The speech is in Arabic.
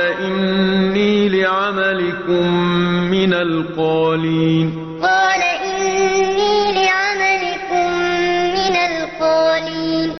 قال إني لعملكم من القالين قال